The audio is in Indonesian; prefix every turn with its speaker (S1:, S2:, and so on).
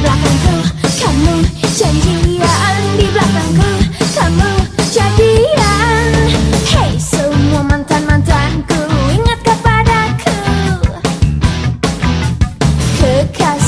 S1: belakangku Kamu jadian di belakangku Kamu jadian. Hey semua mantan-mantanku Ingat kepadaku. Kekasih